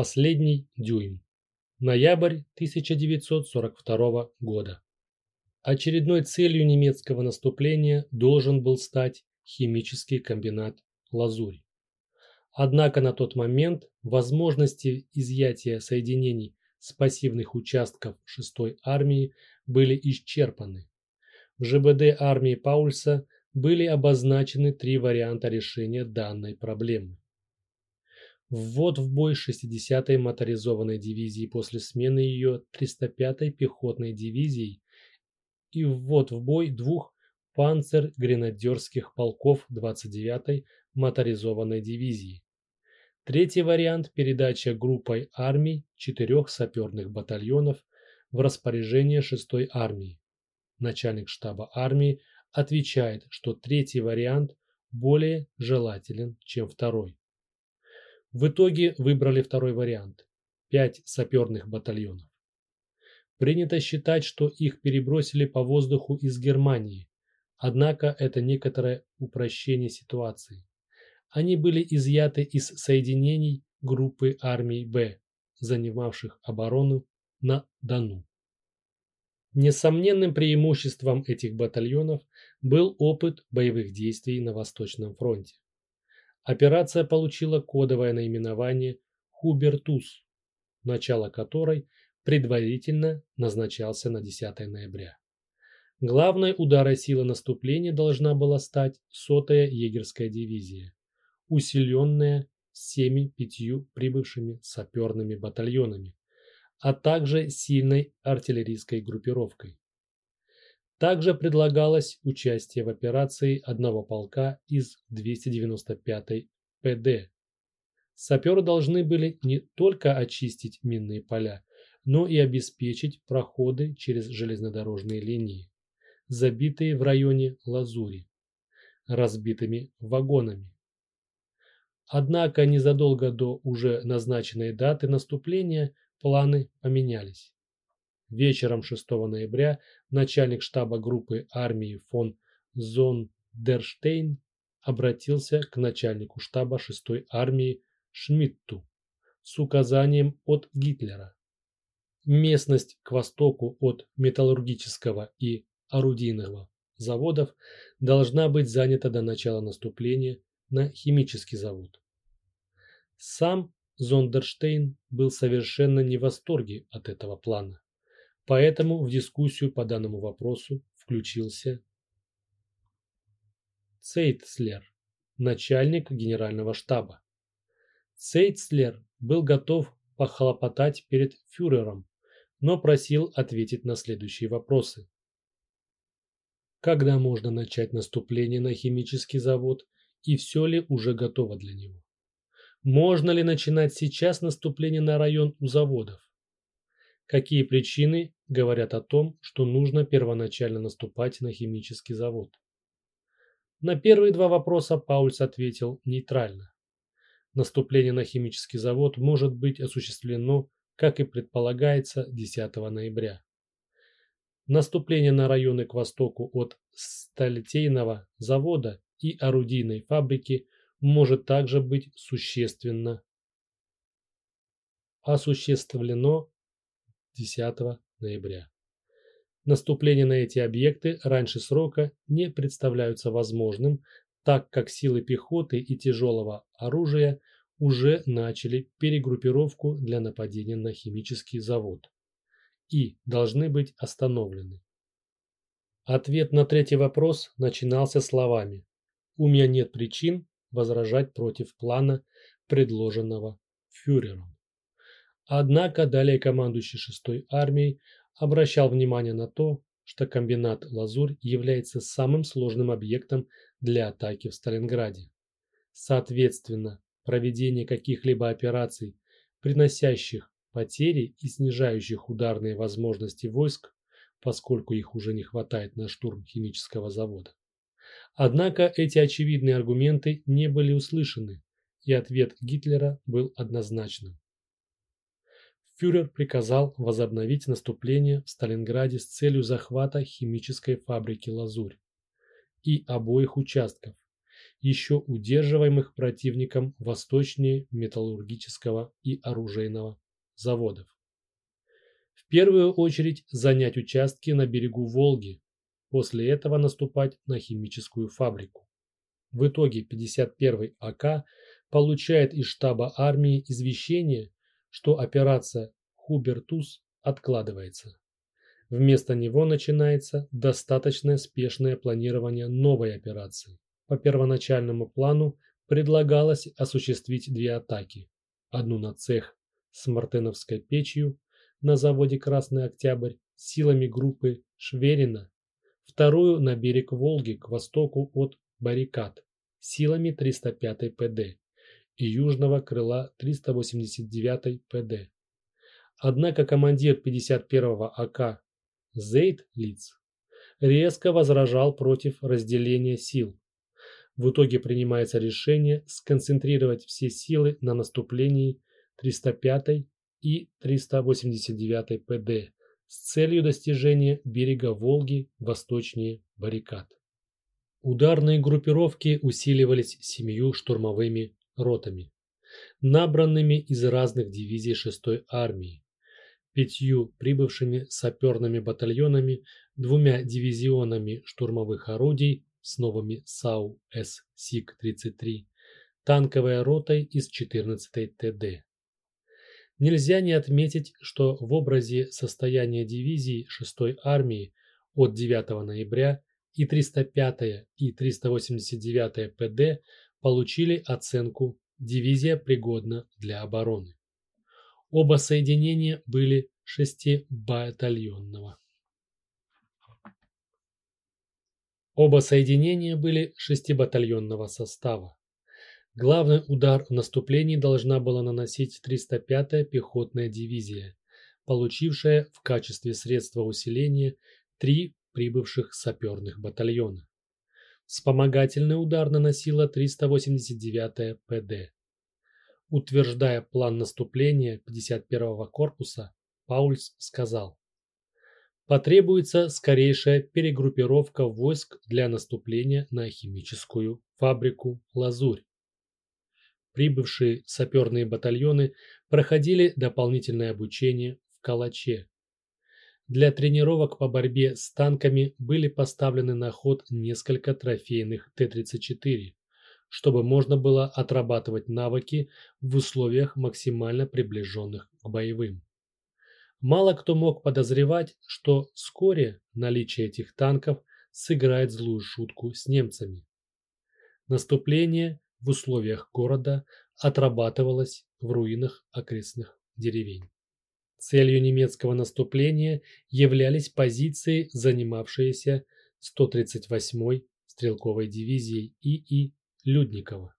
Последний дюйм. Ноябрь 1942 года. Очередной целью немецкого наступления должен был стать химический комбинат «Лазурь». Однако на тот момент возможности изъятия соединений с пассивных участков 6-й армии были исчерпаны. В ЖБД армии Паульса были обозначены три варианта решения данной проблемы. Ввод в бой 60-й моторизованной дивизии после смены ее 305-й пехотной дивизией и ввод в бой двух панцер-гренадерских полков 29-й моторизованной дивизии. Третий вариант – передача группой армий четырех саперных батальонов в распоряжение 6-й армии. Начальник штаба армии отвечает, что третий вариант более желателен, чем второй. В итоге выбрали второй вариант – пять саперных батальонов. Принято считать, что их перебросили по воздуху из Германии, однако это некоторое упрощение ситуации. Они были изъяты из соединений группы армий Б, занимавших оборону на Дону. Несомненным преимуществом этих батальонов был опыт боевых действий на Восточном фронте. Операция получила кодовое наименование «Хубертус», начало которой предварительно назначался на 10 ноября. Главной ударой силы наступления должна была стать сотая егерская дивизия, усиленная всеми пятью прибывшими саперными батальонами, а также сильной артиллерийской группировкой. Также предлагалось участие в операции одного полка из 295-й ПД. Саперы должны были не только очистить минные поля, но и обеспечить проходы через железнодорожные линии, забитые в районе Лазури, разбитыми вагонами. Однако незадолго до уже назначенной даты наступления планы поменялись. Вечером 6 ноября начальник штаба группы армии фон Зондерштейн обратился к начальнику штаба 6 армии Шмидту с указанием от Гитлера. Местность к востоку от металлургического и орудийного заводов должна быть занята до начала наступления на химический завод. Сам Зондерштейн был совершенно не в восторге от этого плана. Поэтому в дискуссию по данному вопросу включился Цейтслер, начальник генерального штаба. Цейтслер был готов похлопотать перед фюрером, но просил ответить на следующие вопросы. Когда можно начать наступление на химический завод и все ли уже готово для него? Можно ли начинать сейчас наступление на район у заводов? Какие причины говорят о том, что нужно первоначально наступать на химический завод? На первые два вопроса Паульс ответил нейтрально. Наступление на химический завод может быть осуществлено, как и предполагается, 10 ноября. Наступление на районы к востоку от Сталитейного завода и орудийной фабрики может также быть существенно осуществлено 10 ноября. Наступление на эти объекты раньше срока не представляются возможным, так как силы пехоты и тяжелого оружия уже начали перегруппировку для нападения на химический завод и должны быть остановлены. Ответ на третий вопрос начинался словами «У меня нет причин возражать против плана, предложенного фюрером. Однако далее командующий 6-й армией обращал внимание на то, что комбинат «Лазурь» является самым сложным объектом для атаки в Сталинграде. Соответственно, проведение каких-либо операций, приносящих потери и снижающих ударные возможности войск, поскольку их уже не хватает на штурм химического завода, Однако эти очевидные аргументы не были услышаны, и ответ Гитлера был однозначным. Фюрер приказал возобновить наступление в Сталинграде с целью захвата химической фабрики «Лазурь» и обоих участков еще удерживаемых противником восточнее металлургического и оружейного заводов. В первую очередь занять участки на берегу Волги, после этого наступать на химическую фабрику. В итоге 51-й АК получает из штаба армии извещение, что операция Хубертус откладывается. Вместо него начинается достаточно спешное планирование новой операции. По первоначальному плану предлагалось осуществить две атаки. Одну на цех с Мартеновской печью на заводе «Красный Октябрь» силами группы Шверина, вторую на берег Волги к востоку от баррикад силами 305 ПД и южного крыла 389 ПД. Однако командир 51-го АК Зейд Лиц резко возражал против разделения сил. В итоге принимается решение сконцентрировать все силы на наступлении 305 и 389 ПД с целью достижения берега Волги восточнее баррикад. Ударные группировки усиливались семью штурмовыми ротами, набранными из разных дивизий 6-й армии, пятью прибывшими саперными батальонами, двумя дивизионами штурмовых орудий с новыми САУ С СИГ-33, танковой ротой из 14-й ТД. Нельзя не отметить, что в образе состояния дивизий 6-й армии от 9 ноября и 305 и 389 ПД получили оценку «Дивизия пригодна для обороны». Оба соединения были шестибатальонного. Оба соединения были шестибатальонного состава. Главный удар в наступлении должна была наносить 305-я пехотная дивизия, получившая в качестве средства усиления три прибывших саперных батальона. Вспомогательный удар наносила 389-я ПД. Утверждая план наступления 51-го корпуса, Паульс сказал, «Потребуется скорейшая перегруппировка войск для наступления на химическую фабрику «Лазурь». Прибывшие саперные батальоны проходили дополнительное обучение в Калаче, для тренировок по борьбе с танками были поставлены на ход несколько трофейных Т-34, чтобы можно было отрабатывать навыки в условиях максимально приближенных к боевым. Мало кто мог подозревать, что вскоре наличие этих танков сыграет злую шутку с немцами. Наступление в условиях города отрабатывалось в руинах окрестных деревень. Целью немецкого наступления являлись позиции, занимавшиеся 138-й стрелковой дивизией ИИ Людникова.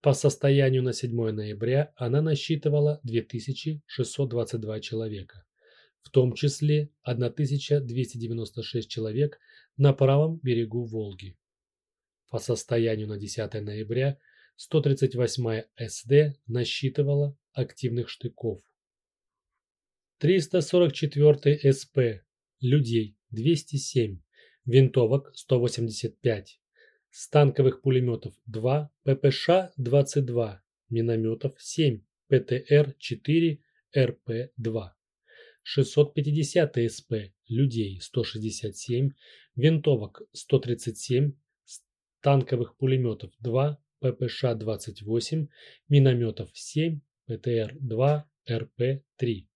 По состоянию на 7 ноября она насчитывала 2622 человека, в том числе 1296 человек на правом берегу Волги. По состоянию на 10 ноября 138-я СД насчитывала активных штыков 344 СП, людей. 207, винтовок 185, станковых пулеметов 2, ППШ-22, минометов 7, ПТР-4, РП-2. 650 СП, людей. 167, винтовок 137, танковых пулеметов 2, ППШ-28, минометов 7, ПТР-2, РП-3.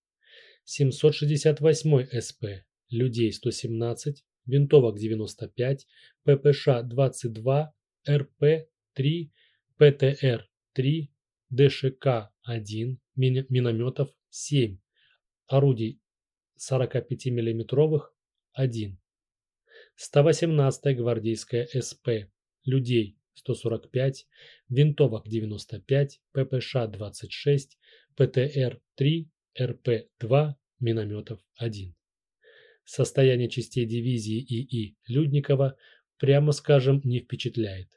768 СП, людей 117, винтовок 95, ППШ 22, РП-3, ПТР-3, ДШК-1, минометов 7, орудий 45 мм 1. 118 гвардейская СП, людей 145, винтовок 95, ППШ 26, ПТР-3, РП-2, минометов 1. Состояние частей дивизии ИИ Людникова, прямо скажем, не впечатляет.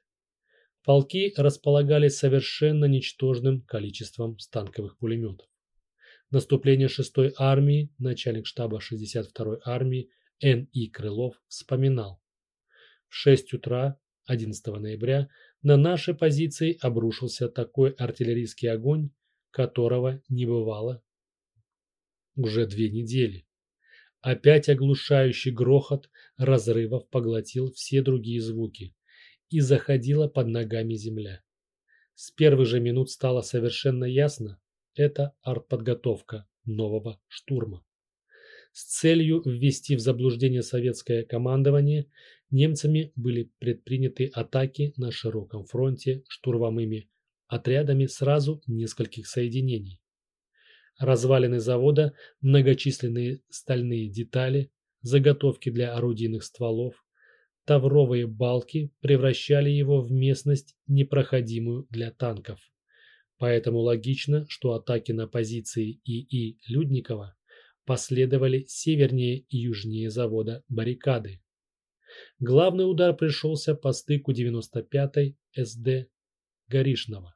Полки располагались совершенно ничтожным количеством станковых пулеметов. Наступление 6-й армии, начальник штаба 62-й армии Н.И. Крылов вспоминал. В 6 утра 11 ноября на наши позиции обрушился такой артиллерийский огонь, которого не бывало уже две недели. Опять оглушающий грохот разрывов поглотил все другие звуки, и заходила под ногами земля. С первых же минут стало совершенно ясно – это артподготовка нового штурма. С целью ввести в заблуждение советское командование немцами были предприняты атаки на широком фронте штурмовыми отрядами сразу нескольких соединений. Развалины завода, многочисленные стальные детали, заготовки для орудийных стволов, тавровые балки превращали его в местность, непроходимую для танков. Поэтому логично, что атаки на позиции ИИ Людникова последовали севернее и южнее завода баррикады. Главный удар пришелся по стыку 95-й СД Горишного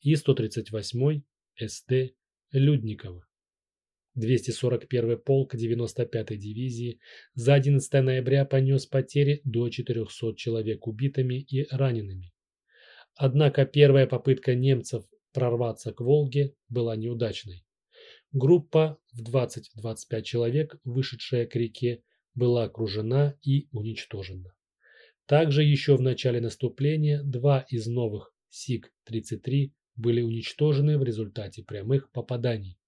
и 138-й СТ Людникова. 241 полк 95-й дивизии за 11 ноября понес потери до 400 человек убитыми и ранеными. Однако первая попытка немцев прорваться к Волге была неудачной. Группа в 20-25 человек, вышедшая к реке, была окружена и уничтожена. Также еще в начале наступления два из новых СИГ-33 были уничтожены в результате прямых попаданий.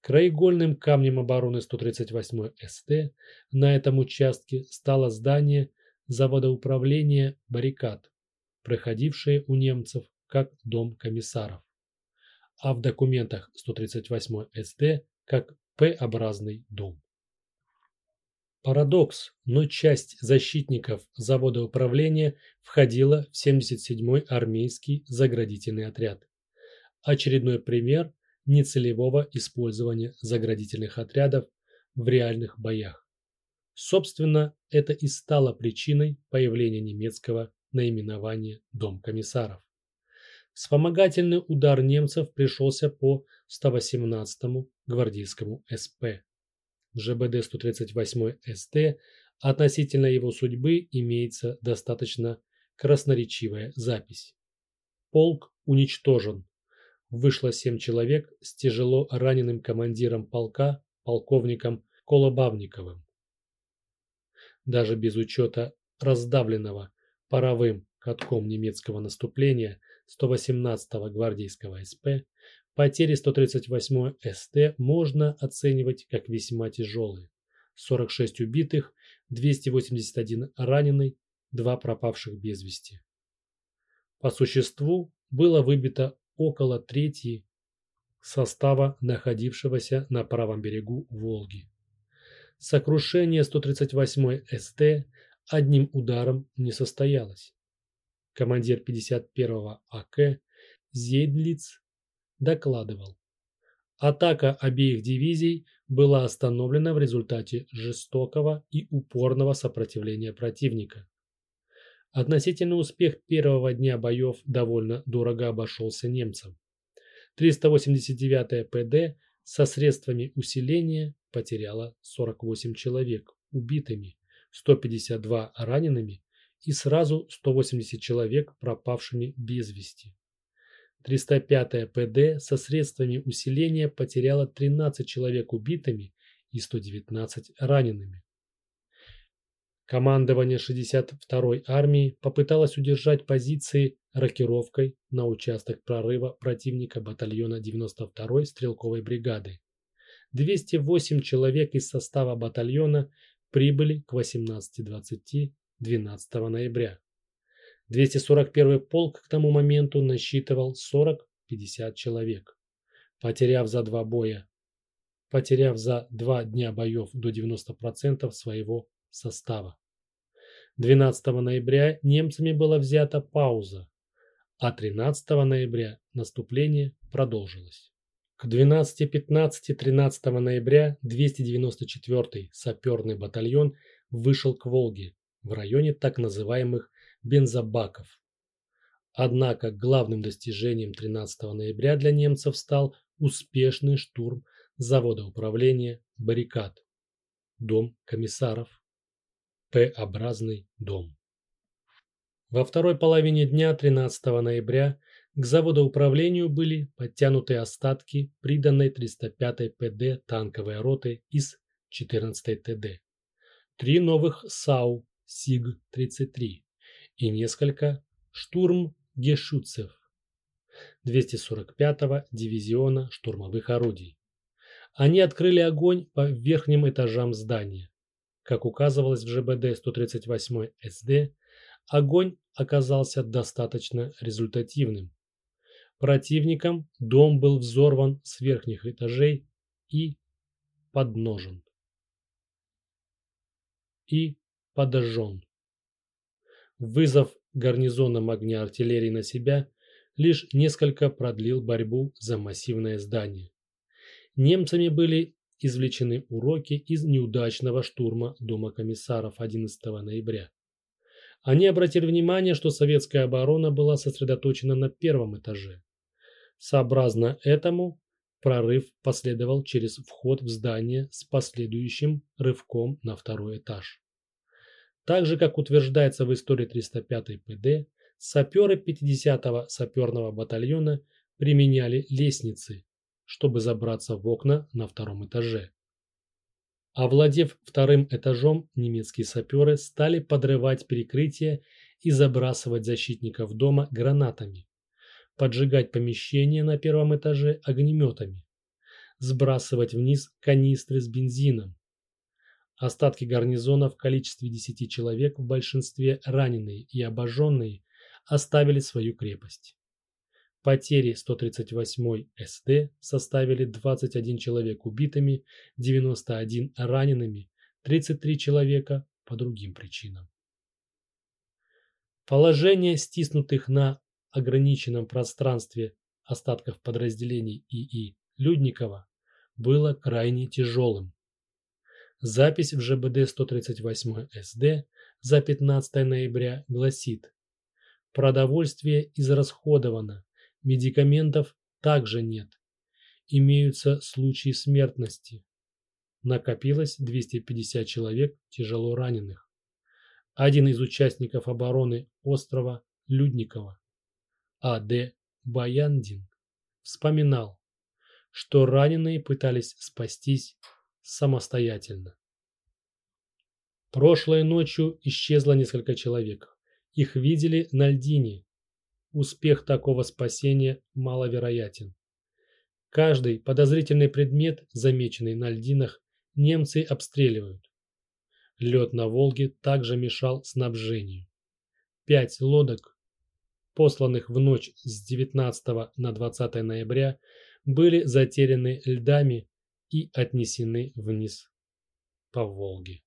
Краеугольным камнем обороны 138 СТ на этом участке стало здание завода управления «Баррикад», проходившее у немцев как дом комиссаров, а в документах 138 СТ как П-образный дом. Парадокс, но часть защитников завода управления входила в 77-й армейский заградительный отряд. Очередной пример нецелевого использования заградительных отрядов в реальных боях. Собственно, это и стало причиной появления немецкого наименования «Дом комиссаров». Вспомогательный удар немцев пришелся по 118-му гвардейскому СП. В ЖБД 138 СТ относительно его судьбы имеется достаточно красноречивая запись. Полк уничтожен. Вышло семь человек с тяжело раненым командиром полка, полковником Колобавниковым. Даже без учета раздавленного паровым катком немецкого наступления 118-го гвардейского СП, Потери 138 СТ можно оценивать как весьма тяжелые. 46 убитых, 281 раненый, 2 пропавших без вести. По существу было выбито около трети состава, находившегося на правом берегу Волги. Сокрушение 138 СТ одним ударом не состоялось. Командир 51-го АК Зейдлиц докладывал. Атака обеих дивизий была остановлена в результате жестокого и упорного сопротивления противника. Относительный успех первого дня боев довольно дорого обошелся немцам. 389-я ПД со средствами усиления потеряла 48 человек убитыми, 152 ранеными и сразу 180 человек пропавшими без вести. 305-я ПД со средствами усиления потеряла 13 человек убитыми и 119 ранеными. Командование 62-й армии попыталось удержать позиции рокировкой на участок прорыва противника батальона 92-й стрелковой бригады. 208 человек из состава батальона прибыли к 18.20 12 ноября. 241 полк к тому моменту насчитывал 40-50 человек. Потеряв за два боя, потеряв за два дня боев до 90% своего состава. 12 ноября немцами была взята пауза, а 13 ноября наступление продолжилось. К 12.15 13 ноября 294-й саперный батальон вышел к Волге в районе так называемых бензобаков. Однако главным достижением 13 ноября для немцев стал успешный штурм завода управления «Баррикад» – дом комиссаров, П-образный дом. Во второй половине дня 13 ноября к заводоуправлению были подтянуты остатки приданной 305-й ПД танковой роты из 14-й ТД, три новых САУ СИГ-33 и несколько штурм-гешутцев 245-го дивизиона штурмовых орудий. Они открыли огонь по верхним этажам здания. Как указывалось в ЖБД 138 СД, огонь оказался достаточно результативным. Противником дом был взорван с верхних этажей и подножен. И подожжен. Вызов гарнизоном огня артиллерии на себя лишь несколько продлил борьбу за массивное здание. Немцами были извлечены уроки из неудачного штурма Дома комиссаров 11 ноября. Они обратили внимание, что советская оборона была сосредоточена на первом этаже. Сообразно этому прорыв последовал через вход в здание с последующим рывком на второй этаж. Так же, как утверждается в истории 305 ПД, саперы 50-го саперного батальона применяли лестницы, чтобы забраться в окна на втором этаже. Овладев вторым этажом, немецкие саперы стали подрывать перекрытие и забрасывать защитников дома гранатами, поджигать помещения на первом этаже огнеметами, сбрасывать вниз канистры с бензином. Остатки гарнизона в количестве 10 человек, в большинстве раненые и обожженные, оставили свою крепость. Потери 138 СД составили 21 человек убитыми, 91 ранеными, 33 человека по другим причинам. Положение стиснутых на ограниченном пространстве остатков подразделений ИИ Людникова было крайне тяжелым. Запись в ЖБД 138 СД за 15 ноября гласит Продовольствие израсходовано, Медикаментов также нет. Имеются случаи смертности. Накопилось 250 человек тяжело раненых. Один из участников обороны острова Людникова, А.Д. Баяндин, вспоминал, что раненые пытались спастись самостоятельно. Прошлой ночью исчезло несколько человек. Их видели на льдине успех такого спасения маловероятен. Каждый подозрительный предмет, замеченный на льдинах, немцы обстреливают. Лед на Волге также мешал снабжению. Пять лодок, посланных в ночь с 19 на 20 ноября, были затеряны льдами и отнесены вниз по Волге.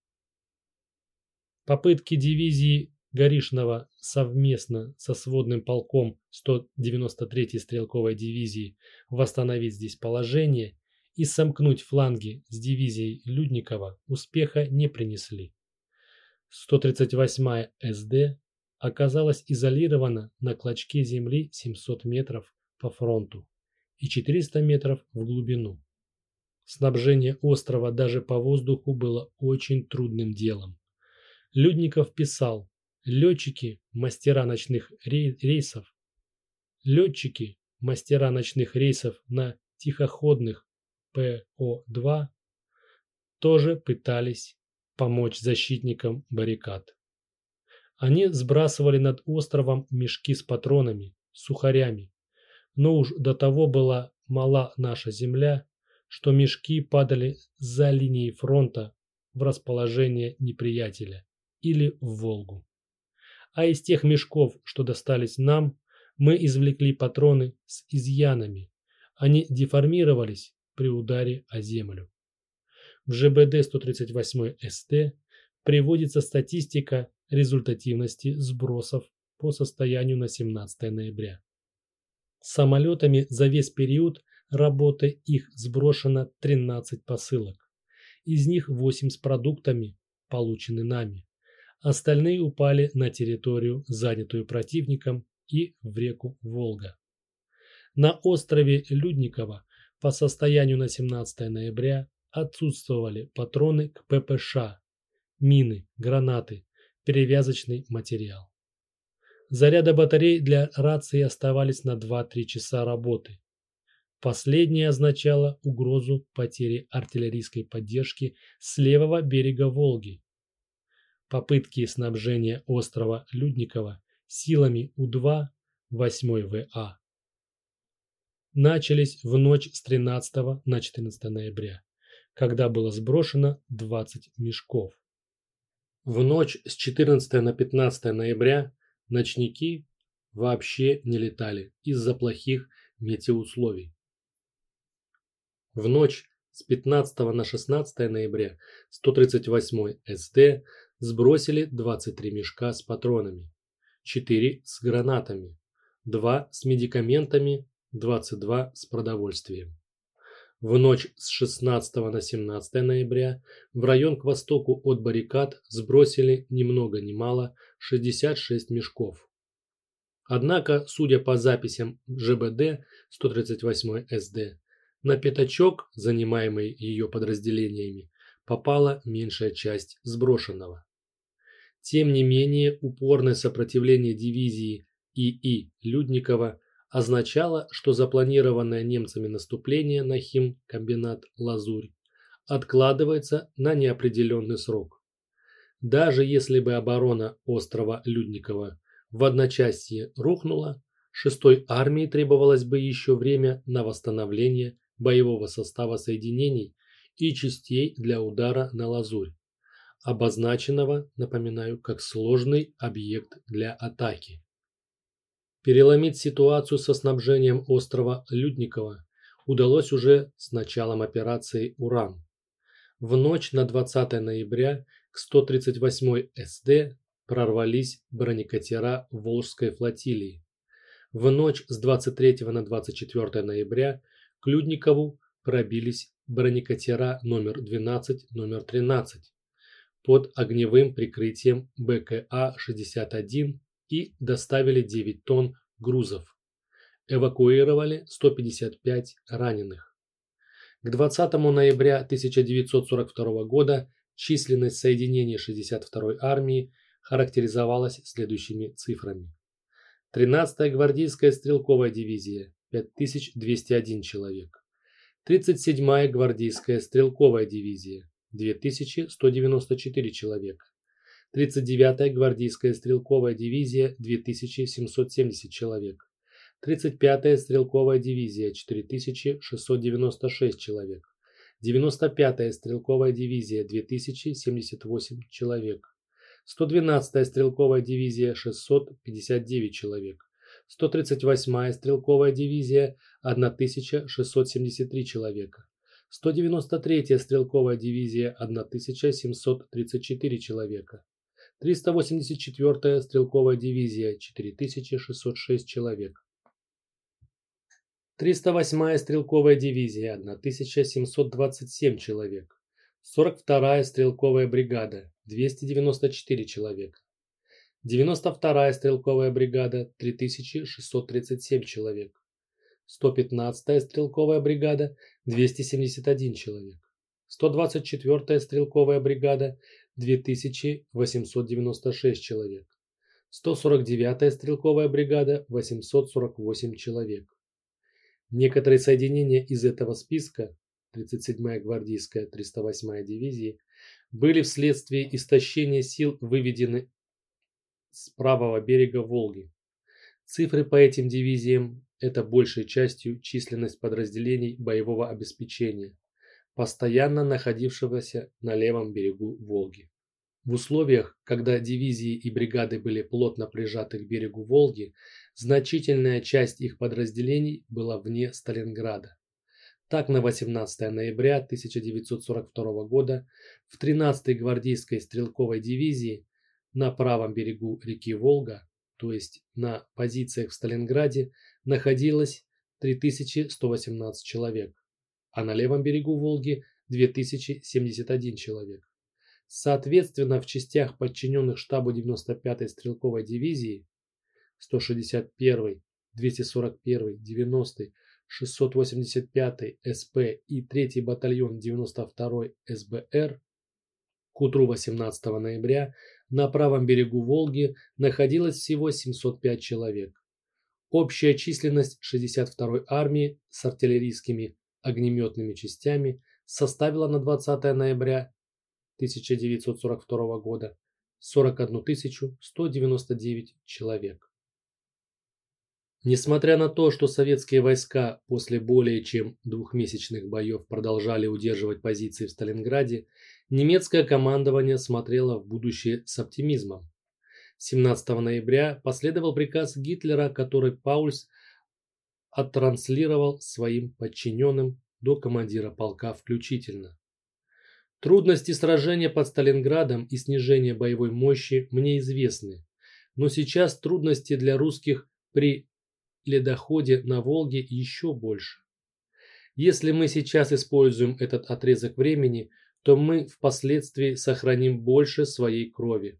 Попытки дивизии Горишного совместно со сводным полком 193-й стрелковой дивизии восстановить здесь положение и сомкнуть фланги с дивизией Людникова успеха не принесли. 138-я СД оказалась изолирована на клочке земли 700 метров по фронту и 400 метров в глубину. Снабжение острова даже по воздуху было очень трудным делом. Людников писал, летчики, мастера ночных рейсов, летчики, мастера ночных рейсов на тихоходных ПО-2 тоже пытались помочь защитникам баррикад. Они сбрасывали над островом мешки с патронами, сухарями, но уж до того была мала наша земля, что мешки падали за линией фронта в расположение неприятеля или в Волгу а из тех мешков, что достались нам, мы извлекли патроны с изъянами. Они деформировались при ударе о землю. В ЖБД 138 СТ приводится статистика результативности сбросов по состоянию на 17 ноября. Самолетами за весь период работы их сброшено 13 посылок. Из них 8 с продуктами, получены нами. Остальные упали на территорию, занятую противником, и в реку Волга. На острове Людникова по состоянию на 17 ноября отсутствовали патроны к ППШ, мины, гранаты, перевязочный материал. Заряды батарей для рации оставались на 2-3 часа работы. Последнее означало угрозу потери артиллерийской поддержки с левого берега Волги. Попытки снабжения острова Людникова силами У-2 8 ВА начались в ночь с 13 на 14 ноября, когда было сброшено 20 мешков. В ночь с 14 на 15 ноября ночники вообще не летали из-за плохих метеоусловий. В ночь с 15 на 16 ноября 138 СД сбросили 23 мешка с патронами, 4 с гранатами, 2 с медикаментами, 22 с продовольствием. В ночь с 16 на 17 ноября в район к востоку от баррикад сбросили ни много ни мало 66 мешков. Однако, судя по записям ЖБД 138 СД, на пятачок, занимаемый ее подразделениями, попала меньшая часть сброшенного. Тем не менее, упорное сопротивление дивизии ИИ Людникова означало, что запланированное немцами наступление на химкомбинат «Лазурь» откладывается на неопределенный срок. Даже если бы оборона острова Людникова в одночасье рухнула, шестой армии требовалось бы еще время на восстановление боевого состава соединений и частей для удара на лазурь, обозначенного, напоминаю, как сложный объект для атаки. Переломить ситуацию со снабжением острова Людникова удалось уже с началом операции «Уран». В ночь на 20 ноября к 138 СД прорвались бронекатера Волжской флотилии. В ночь с 23 на 24 ноября к Людникову пробились бронекатера номер 12, номер 13 под огневым прикрытием БКА-61 и доставили 9 тонн грузов. Эвакуировали 155 раненых. К 20 ноября 1942 года численность соединений 62-й армии характеризовалась следующими цифрами. 13-я гвардейская стрелковая дивизия 5201 человек. 37-я гвардейская стрелковая дивизия 2194 человека. 39-я гвардейская стрелковая дивизия 2770 человек. 35-я стрелковая дивизия 4696 человек. 95-я стрелковая дивизия 2078 человек. 112-я стрелковая дивизия 659 человек. 138-я стрелковая дивизия 1673 человека. 193-я стрелковая дивизия 1734 человека. 384-я стрелковая дивизия 4606 человек. 308-я стрелковая дивизия 1727 человек. 42-я стрелковая бригада 294 человека. 92-я стрелковая бригада 3637 человек. 115-я стрелковая бригада 271 человек. 124-я стрелковая бригада 2896 человек. 149-я стрелковая бригада 848 человек. Некоторые соединения из этого списка 37-я гвардейская 308-я дивизии были вследствие истощения сил выведены с правого берега Волги. Цифры по этим дивизиям – это большей частью численность подразделений боевого обеспечения, постоянно находившегося на левом берегу Волги. В условиях, когда дивизии и бригады были плотно прижаты к берегу Волги, значительная часть их подразделений была вне Сталинграда. Так, на 18 ноября 1942 года в 13-й гвардейской стрелковой дивизии на правом берегу реки Волга, то есть на позициях в Сталинграде, находилось 3118 человек, а на левом берегу Волги 2071 человек. Соответственно, в частях, подчиненных штабу 95-й стрелковой дивизии 161-й, 241-й, 90-й, 685-й СП и 3-й батальон 92-й СБР к утру 18 ноября на правом берегу Волги находилось всего 705 человек. Общая численность 62-й армии с артиллерийскими огнеметными частями составила на 20 ноября 1942 года 41 199 человек. Несмотря на то, что советские войска после более чем двухмесячных боев продолжали удерживать позиции в Сталинграде, немецкое командование смотрело в будущее с оптимизмом. 17 ноября последовал приказ Гитлера, который Паульс оттранслировал своим подчиненным до командира полка включительно. Трудности сражения под Сталинградом и снижение боевой мощи мне известны, но сейчас трудности для русских при ледоходе на Волге еще больше. Если мы сейчас используем этот отрезок времени, то мы впоследствии сохраним больше своей крови.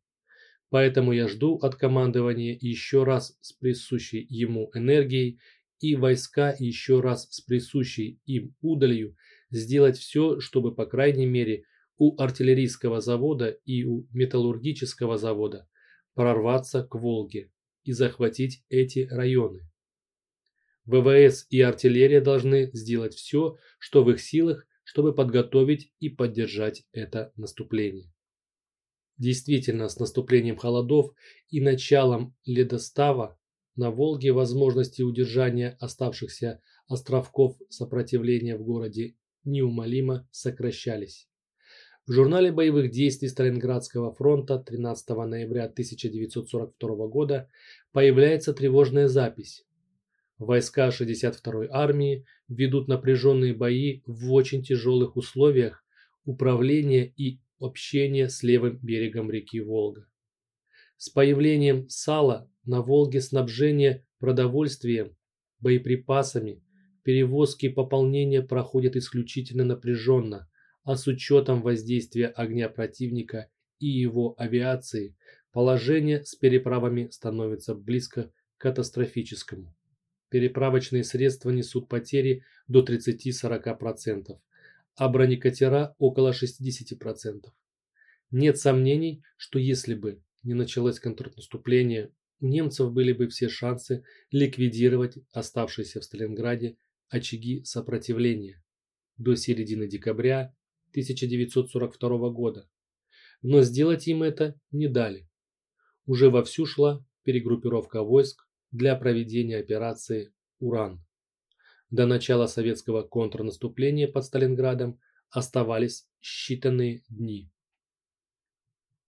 Поэтому я жду от командования еще раз с присущей ему энергией и войска еще раз с присущей им удалью сделать все, чтобы по крайней мере у артиллерийского завода и у металлургического завода прорваться к Волге и захватить эти районы. ВВС и артиллерия должны сделать все, что в их силах, чтобы подготовить и поддержать это наступление. Действительно, с наступлением холодов и началом ледостава на Волге возможности удержания оставшихся островков сопротивления в городе неумолимо сокращались. В журнале боевых действий Сталинградского фронта 13 ноября 1942 года появляется тревожная запись. Войска 62-й армии ведут напряженные бои в очень тяжелых условиях управления и общения с левым берегом реки Волга. С появлением сала на Волге снабжение продовольствием, боеприпасами, перевозки и пополнения проходят исключительно напряженно, а с учетом воздействия огня противника и его авиации, положение с переправами становится близко к катастрофическому переправочные средства несут потери до 30-40%, а бронекатера около 60%. Нет сомнений, что если бы не началось контрнаступление, у немцев были бы все шансы ликвидировать оставшиеся в Сталинграде очаги сопротивления до середины декабря 1942 года. Но сделать им это не дали. Уже вовсю шла перегруппировка войск для проведения операции «Уран». До начала советского контрнаступления под Сталинградом оставались считанные дни.